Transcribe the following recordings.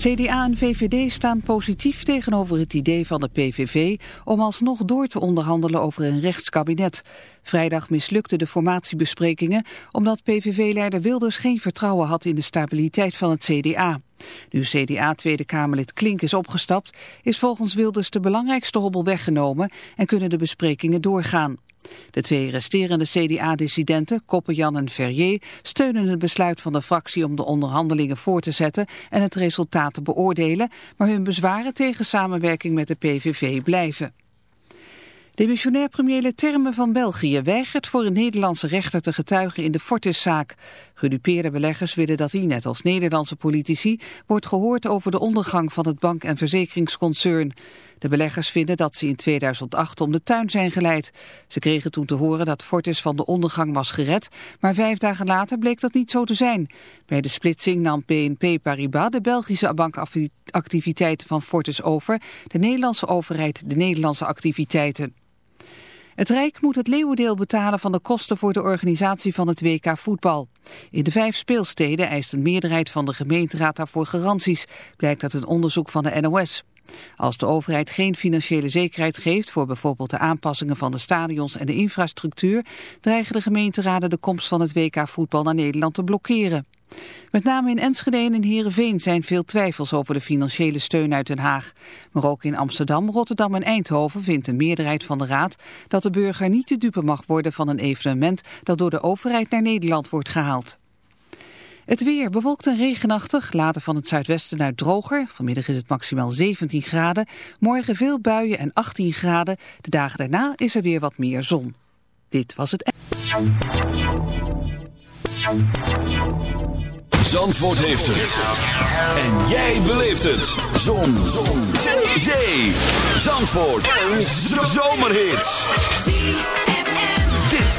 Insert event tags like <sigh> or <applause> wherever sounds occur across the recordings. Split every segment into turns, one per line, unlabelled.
CDA en VVD staan positief tegenover het idee van de PVV om alsnog door te onderhandelen over een rechtskabinet. Vrijdag mislukten de formatiebesprekingen omdat PVV-leider Wilders geen vertrouwen had in de stabiliteit van het CDA. Nu CDA Tweede Kamerlid Klink is opgestapt, is volgens Wilders de belangrijkste hobbel weggenomen en kunnen de besprekingen doorgaan. De twee resterende CDA-dissidenten, Koppenjan en Verrier, steunen het besluit van de fractie om de onderhandelingen voor te zetten en het resultaat te beoordelen, maar hun bezwaren tegen samenwerking met de PVV blijven. Demissionair premier Leterme van België weigert voor een Nederlandse rechter te getuigen in de Fortis-zaak. Gedupeerde beleggers willen dat hij, net als Nederlandse politici, wordt gehoord over de ondergang van het bank- en verzekeringsconcern. De beleggers vinden dat ze in 2008 om de tuin zijn geleid. Ze kregen toen te horen dat Fortis van de ondergang was gered, maar vijf dagen later bleek dat niet zo te zijn. Bij de splitsing nam BNP Paribas de Belgische bankactiviteiten van Fortis over, de Nederlandse overheid de Nederlandse activiteiten. Het Rijk moet het leeuwendeel betalen van de kosten voor de organisatie van het WK voetbal. In de vijf speelsteden eist een meerderheid van de gemeenteraad daarvoor garanties, blijkt uit een onderzoek van de NOS. Als de overheid geen financiële zekerheid geeft voor bijvoorbeeld de aanpassingen van de stadions en de infrastructuur, dreigen de gemeenteraden de komst van het WK voetbal naar Nederland te blokkeren. Met name in Enschede en in Heerenveen zijn veel twijfels over de financiële steun uit Den Haag. Maar ook in Amsterdam, Rotterdam en Eindhoven vindt een meerderheid van de Raad dat de burger niet de dupe mag worden van een evenement dat door de overheid naar Nederland wordt gehaald. Het weer bewolkt en regenachtig, later van het zuidwesten uit droger. Vanmiddag is het maximaal 17 graden. Morgen veel buien en 18 graden. De dagen daarna is er weer wat meer zon. Dit was het...
Zandvoort heeft het. En jij beleeft het. Zon. Zon. Zee. Zandvoort. Een zomerhit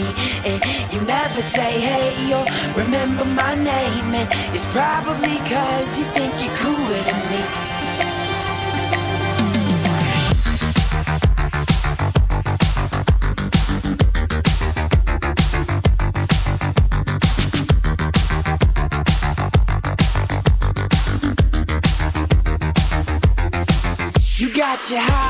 me. And you never say hey or remember my name, and it's probably cause you think you're cooler than me. You got your highbrow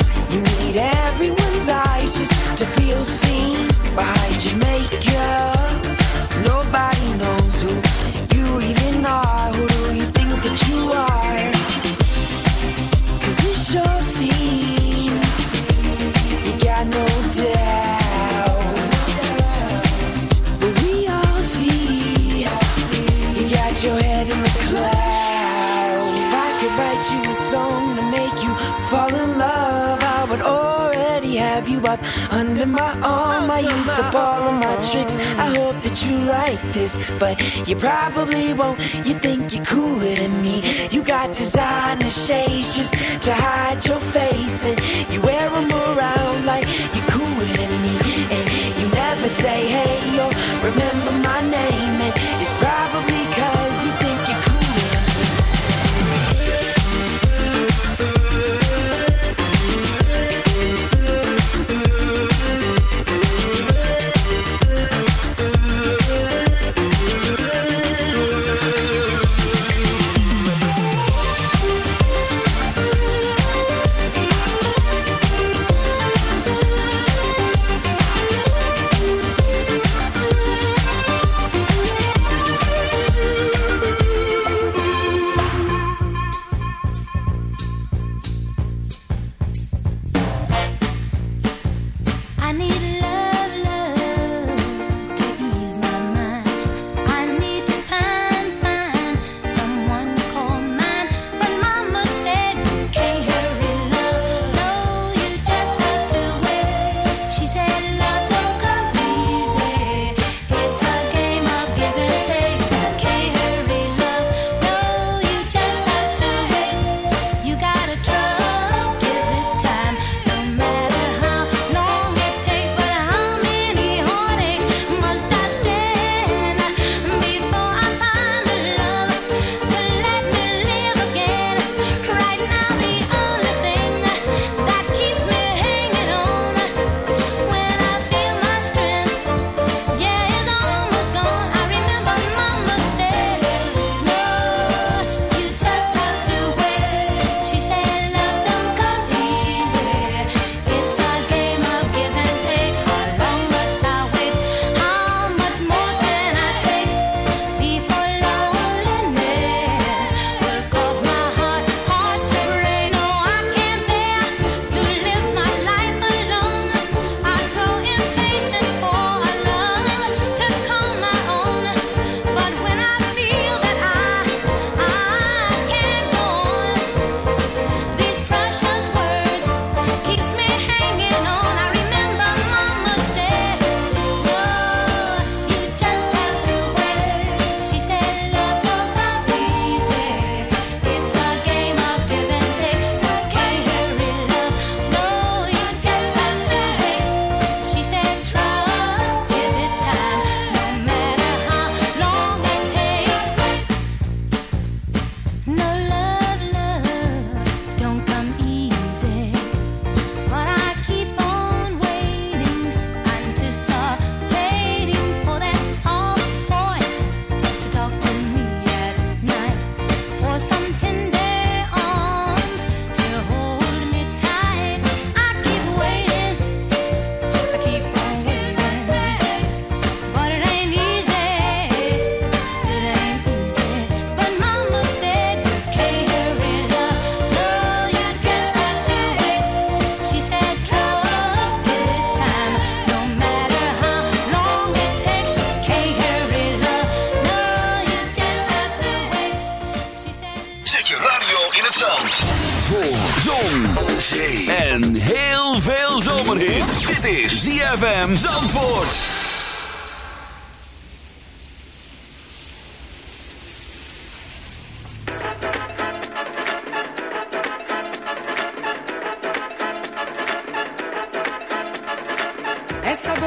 Used up all of my tricks. I hope that you like this, but you probably won't. You think you're cooler than me. You got designer shades just to hide your face, and you wear them around like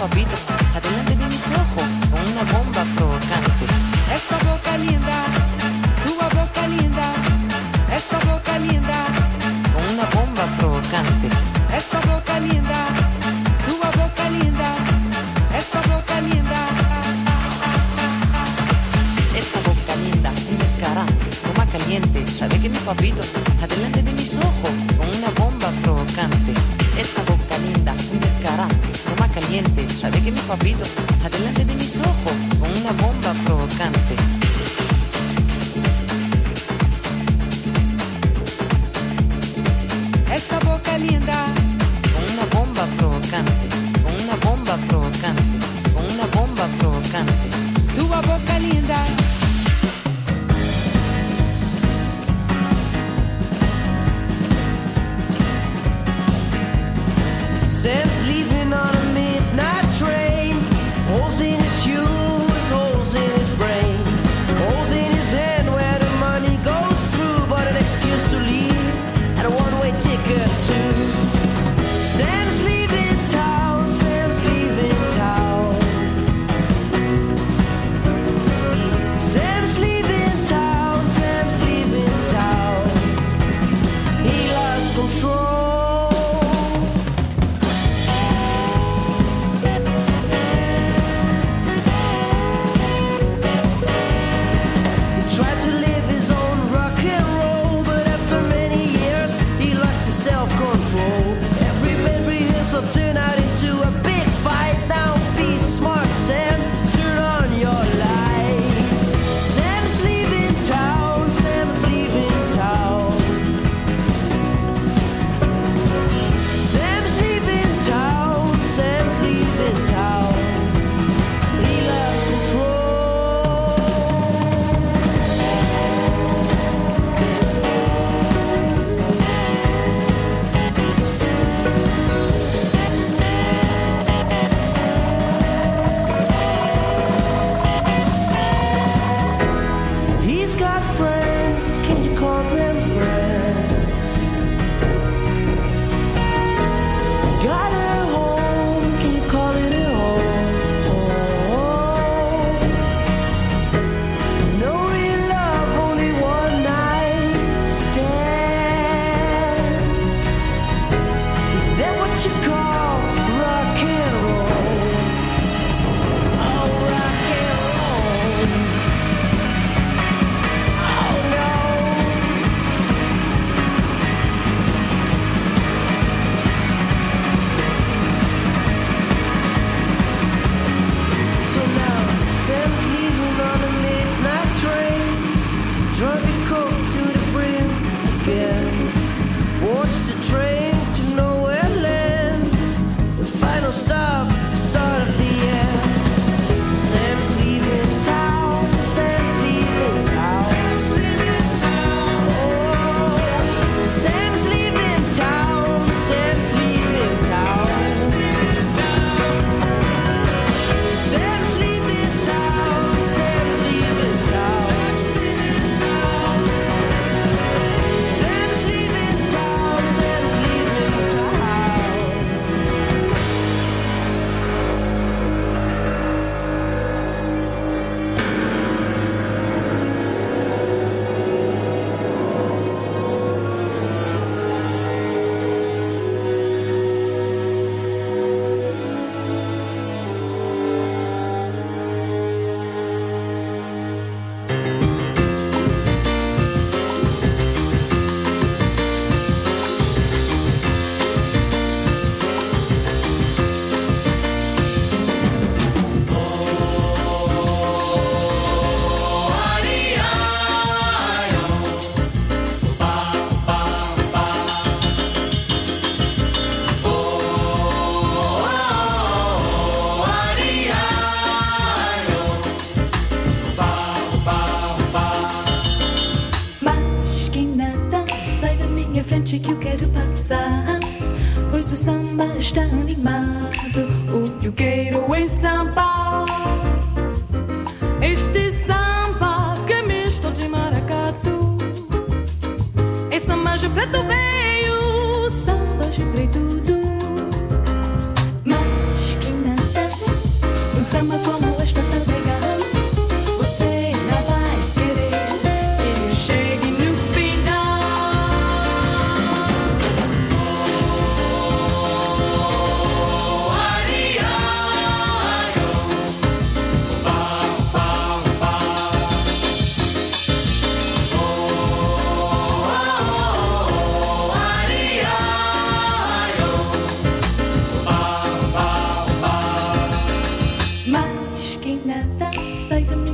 sua vida.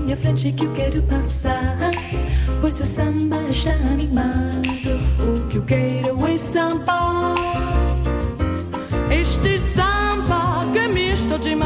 minha frente que eu quero passar. Pois o samba está animado. O que eu quero é samba. Este samba que é misto
demais.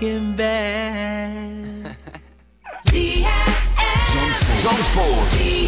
looking <laughs> back.
Zandvoort.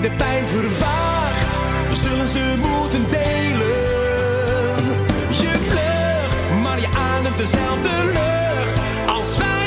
de pijn vervaagt. We zullen ze moeten delen. Je vlucht, maar je ademt dezelfde lucht als wij.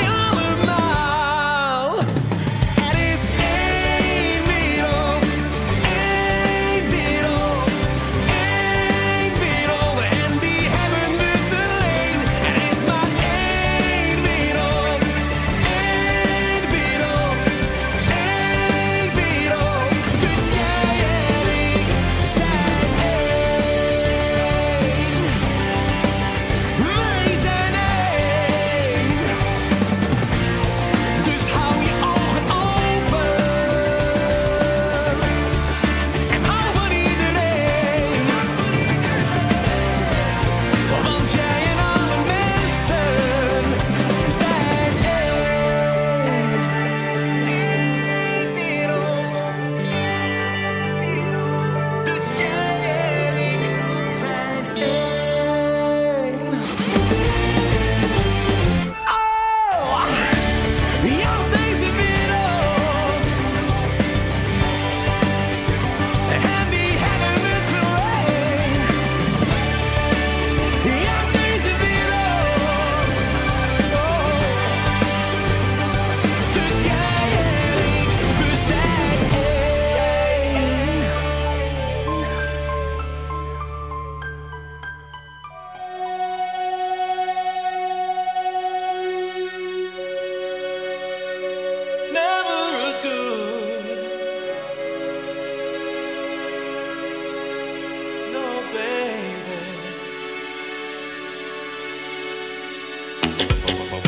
thank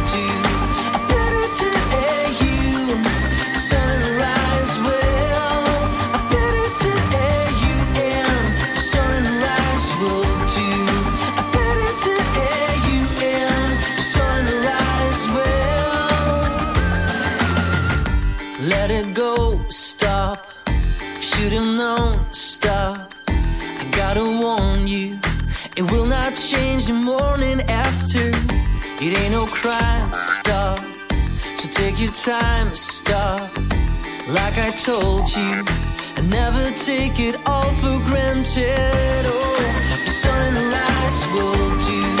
It ain't no crime, stop. So take your time, stop. Like I told you, and never take it all for granted. Oh, sunrise will do.